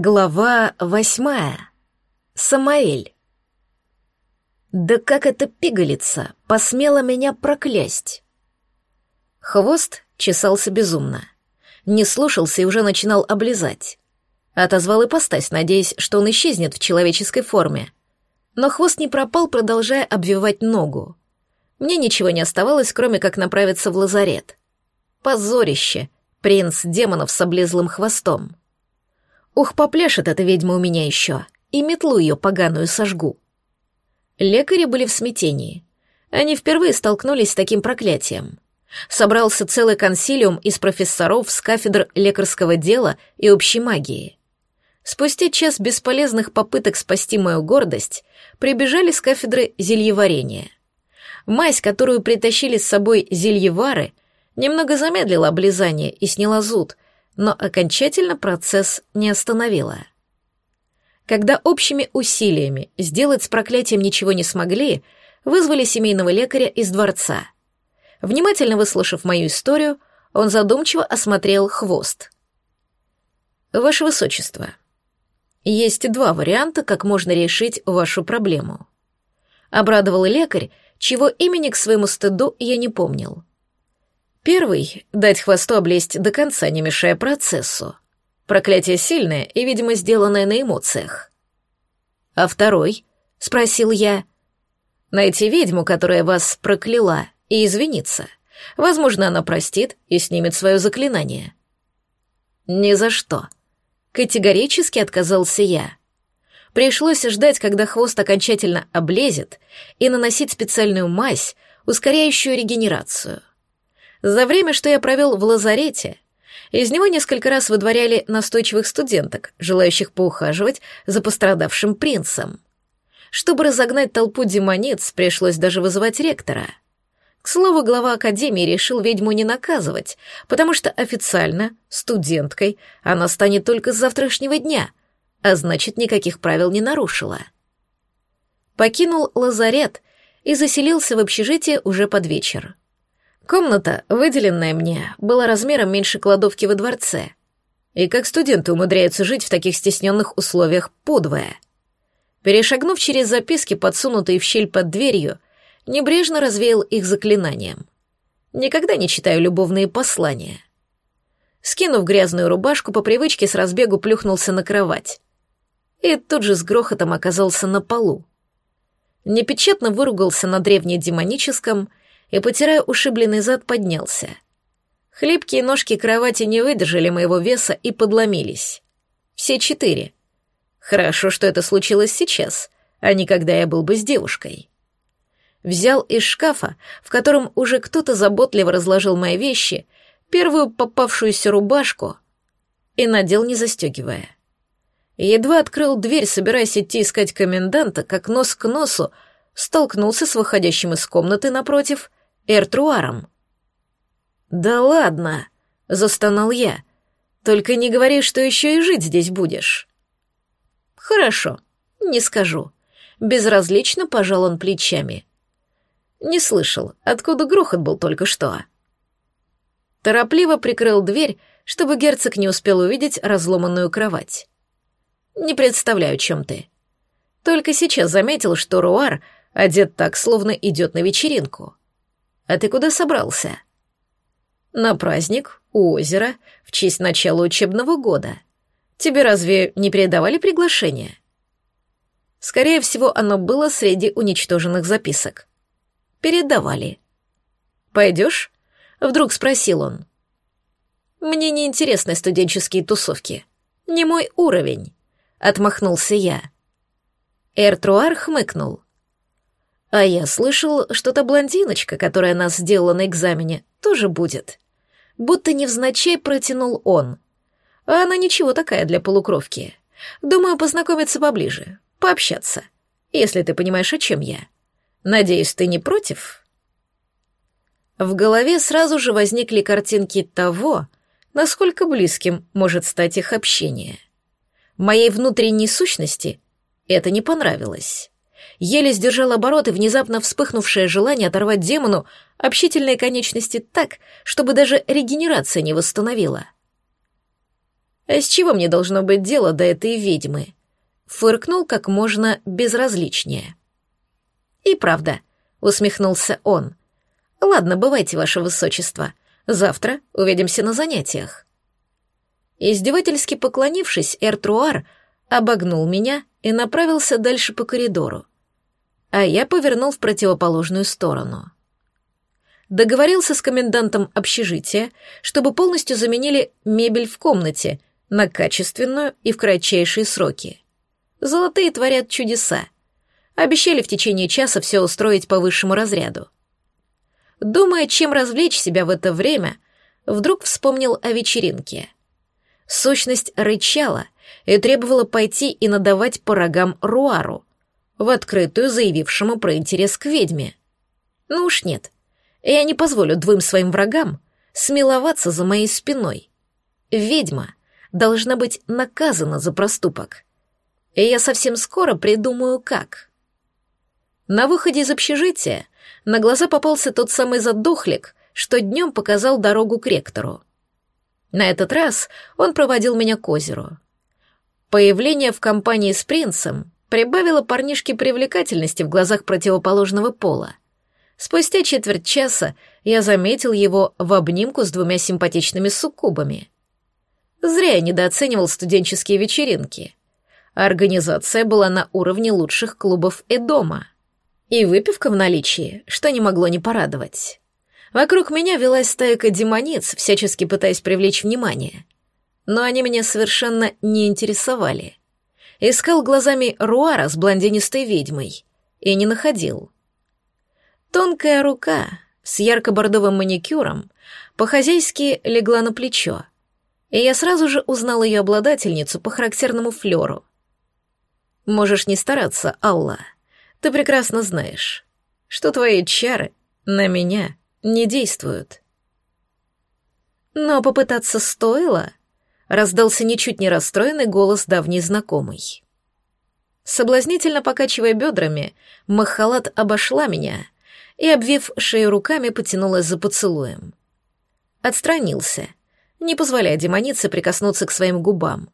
Глава восьмая. Самаэль. Да как эта пигалица посмела меня проклясть? Хвост чесался безумно. Не слушался и уже начинал облизать. Отозвал ипостась, надеясь, что он исчезнет в человеческой форме. Но хвост не пропал, продолжая обвивать ногу. Мне ничего не оставалось, кроме как направиться в лазарет. Позорище, принц демонов с облезлым хвостом. Ух, попляшет эта ведьма у меня еще, и метлу ее поганую сожгу. Лекари были в смятении. Они впервые столкнулись с таким проклятием. Собрался целый консилиум из профессоров с кафедр лекарского дела и общей магии. Спустя час бесполезных попыток спасти мою гордость, прибежали с кафедры зельеварения. Мазь, которую притащили с собой зельевары, немного замедлила облизание и сняла зуд — но окончательно процесс не остановила. Когда общими усилиями сделать с проклятием ничего не смогли, вызвали семейного лекаря из дворца. Внимательно выслушав мою историю, он задумчиво осмотрел хвост. «Ваше Высочество, есть два варианта, как можно решить вашу проблему». Обрадовал лекарь, чего имени к своему стыду я не помнил. Первый — дать хвосту облезть до конца, не мешая процессу. Проклятие сильное и, видимо, сделанное на эмоциях. А второй, — спросил я, — найти ведьму, которая вас прокляла, и извиниться. Возможно, она простит и снимет свое заклинание. Ни за что. Категорически отказался я. Пришлось ждать, когда хвост окончательно облезет, и наносить специальную мазь, ускоряющую регенерацию. За время, что я провел в лазарете, из него несколько раз выдворяли настойчивых студенток, желающих поухаживать за пострадавшим принцем. Чтобы разогнать толпу демониц, пришлось даже вызывать ректора. К слову, глава академии решил ведьму не наказывать, потому что официально студенткой она станет только с завтрашнего дня, а значит, никаких правил не нарушила. Покинул лазарет и заселился в общежитие уже под вечер. Комната, выделенная мне, была размером меньше кладовки во дворце. И как студенты умудряются жить в таких стесненных условиях подвое. Перешагнув через записки, подсунутые в щель под дверью, небрежно развеял их заклинанием. Никогда не читаю любовные послания. Скинув грязную рубашку, по привычке с разбегу плюхнулся на кровать. И тут же с грохотом оказался на полу. Непечатно выругался на древнедемоническом и, потирая ушибленный зад, поднялся. Хлипкие ножки кровати не выдержали моего веса и подломились. Все четыре. Хорошо, что это случилось сейчас, а не когда я был бы с девушкой. Взял из шкафа, в котором уже кто-то заботливо разложил мои вещи, первую попавшуюся рубашку и надел, не застегивая. Едва открыл дверь, собираясь идти искать коменданта, как нос к носу столкнулся с выходящим из комнаты напротив Эртруаром. «Да ладно!» — застонал я. «Только не говори, что еще и жить здесь будешь». «Хорошо, не скажу». Безразлично пожал он плечами. Не слышал, откуда грохот был только что. Торопливо прикрыл дверь, чтобы герцог не успел увидеть разломанную кровать. «Не представляю, чем ты». Только сейчас заметил, что Руар одет так, словно идет на вечеринку. А ты куда собрался? На праздник у озера в честь начала учебного года. Тебе разве не передавали приглашение? Скорее всего, оно было среди уничтоженных записок. Передавали. Пойдешь? Вдруг спросил он. Мне не интересны студенческие тусовки. Не мой уровень. Отмахнулся я. Эртруар хмыкнул. А я слышал, что та блондиночка, которая нас сделала на экзамене, тоже будет. Будто невзначай протянул он. А она ничего такая для полукровки. Думаю, познакомиться поближе, пообщаться. Если ты понимаешь, о чем я. Надеюсь, ты не против? В голове сразу же возникли картинки того, насколько близким может стать их общение. Моей внутренней сущности это не понравилось еле сдержал оборот и внезапно вспыхнувшее желание оторвать демону общительные конечности так, чтобы даже регенерация не восстановила. А с чего мне должно быть дело до этой ведьмы? Фыркнул как можно безразличнее. И правда, усмехнулся он. Ладно, бывайте, ваше высочество. Завтра увидимся на занятиях. Издевательски поклонившись, Эртруар обогнул меня и направился дальше по коридору. А я повернул в противоположную сторону. Договорился с комендантом общежития, чтобы полностью заменили мебель в комнате на качественную и в кратчайшие сроки. Золотые творят чудеса. Обещали в течение часа все устроить по высшему разряду. Думая, чем развлечь себя в это время, вдруг вспомнил о вечеринке. Сущность рычала и требовала пойти и надавать по рогам Руару, в открытую заявившему про интерес к ведьме. Ну уж нет, я не позволю двум своим врагам смеловаться за моей спиной. Ведьма должна быть наказана за проступок. И я совсем скоро придумаю, как. На выходе из общежития на глаза попался тот самый задохлик, что днем показал дорогу к ректору. На этот раз он проводил меня к озеру. Появление в компании с принцем прибавило парнишке привлекательности в глазах противоположного пола. Спустя четверть часа я заметил его в обнимку с двумя симпатичными суккубами. Зря я недооценивал студенческие вечеринки. Организация была на уровне лучших клубов Эдома. И выпивка в наличии, что не могло не порадовать. Вокруг меня велась стайка демониц, всячески пытаясь привлечь внимание. Но они меня совершенно не интересовали. Искал глазами Руара с блондинистой ведьмой и не находил. Тонкая рука с ярко-бордовым маникюром по-хозяйски легла на плечо, и я сразу же узнал ее обладательницу по характерному флеру. «Можешь не стараться, Алла. Ты прекрасно знаешь, что твои чары на меня не действуют». Но попытаться стоило, раздался ничуть не расстроенный голос давней знакомой. Соблазнительно покачивая бедрами, Махалат обошла меня и, обвив шею руками, потянулась за поцелуем. Отстранился — не позволяя демонице прикоснуться к своим губам.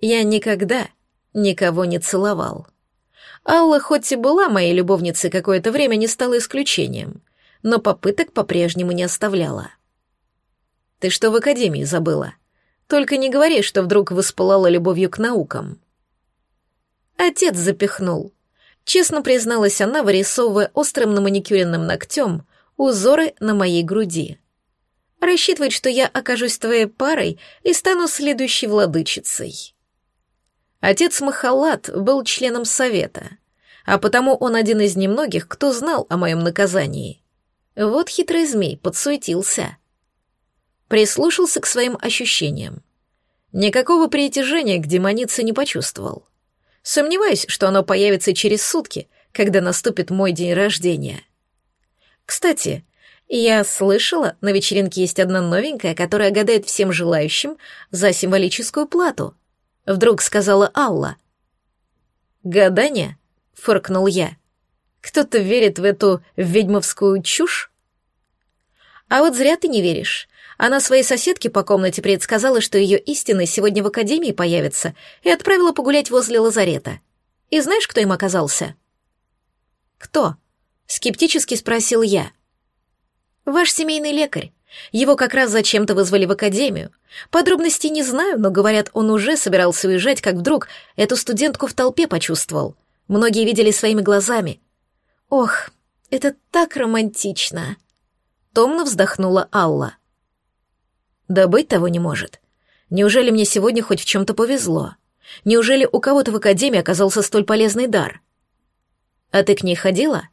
Я никогда никого не целовал. Алла хоть и была моей любовницей какое-то время, не стала исключением, но попыток по-прежнему не оставляла. «Ты что в академии забыла? Только не говори, что вдруг воспылала любовью к наукам». Отец запихнул. Честно призналась она, вырисовывая острым на маникюренным ногтем узоры на моей груди. Рассчитывает, что я окажусь твоей парой и стану следующей владычицей. Отец Махалат был членом совета, а потому он один из немногих, кто знал о моем наказании. Вот хитрый змей подсуетился. Прислушался к своим ощущениям. Никакого притяжения к демонице не почувствовал. Сомневаюсь, что оно появится через сутки, когда наступит мой день рождения. Кстати, я слышала, на вечеринке есть одна новенькая, которая гадает всем желающим за символическую плату. Вдруг сказала Алла. «Гадание?» — фыркнул я. «Кто-то верит в эту ведьмовскую чушь?» «А вот зря ты не веришь. Она своей соседке по комнате предсказала, что ее истины сегодня в академии появится, и отправила погулять возле лазарета. И знаешь, кто им оказался?» «Кто?» — скептически спросил я. Ваш семейный лекарь. Его как раз зачем-то вызвали в академию. Подробностей не знаю, но говорят, он уже собирался уезжать, как вдруг эту студентку в толпе почувствовал. Многие видели своими глазами. Ох, это так романтично. Томно вздохнула Алла. Да быть того не может. Неужели мне сегодня хоть в чем-то повезло? Неужели у кого-то в академии оказался столь полезный дар? А ты к ней ходила?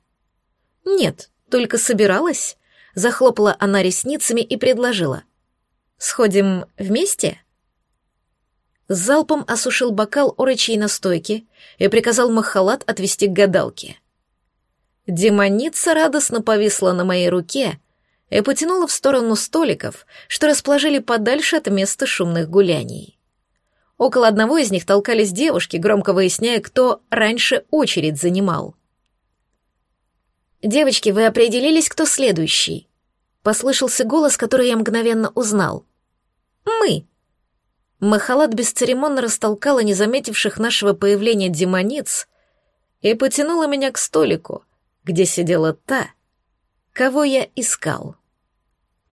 Нет, только собиралась. Захлопала она ресницами и предложила. «Сходим вместе?» залпом осушил бокал орочьей настойки и приказал Махалат отвести к гадалке. Демоница радостно повисла на моей руке и потянула в сторону столиков, что расположили подальше от места шумных гуляний. Около одного из них толкались девушки, громко выясняя, кто раньше очередь занимал. «Девочки, вы определились, кто следующий?» Послышался голос, который я мгновенно узнал. «Мы!» Махалат бесцеремонно растолкала незаметивших нашего появления демониц и потянула меня к столику, где сидела та, кого я искал.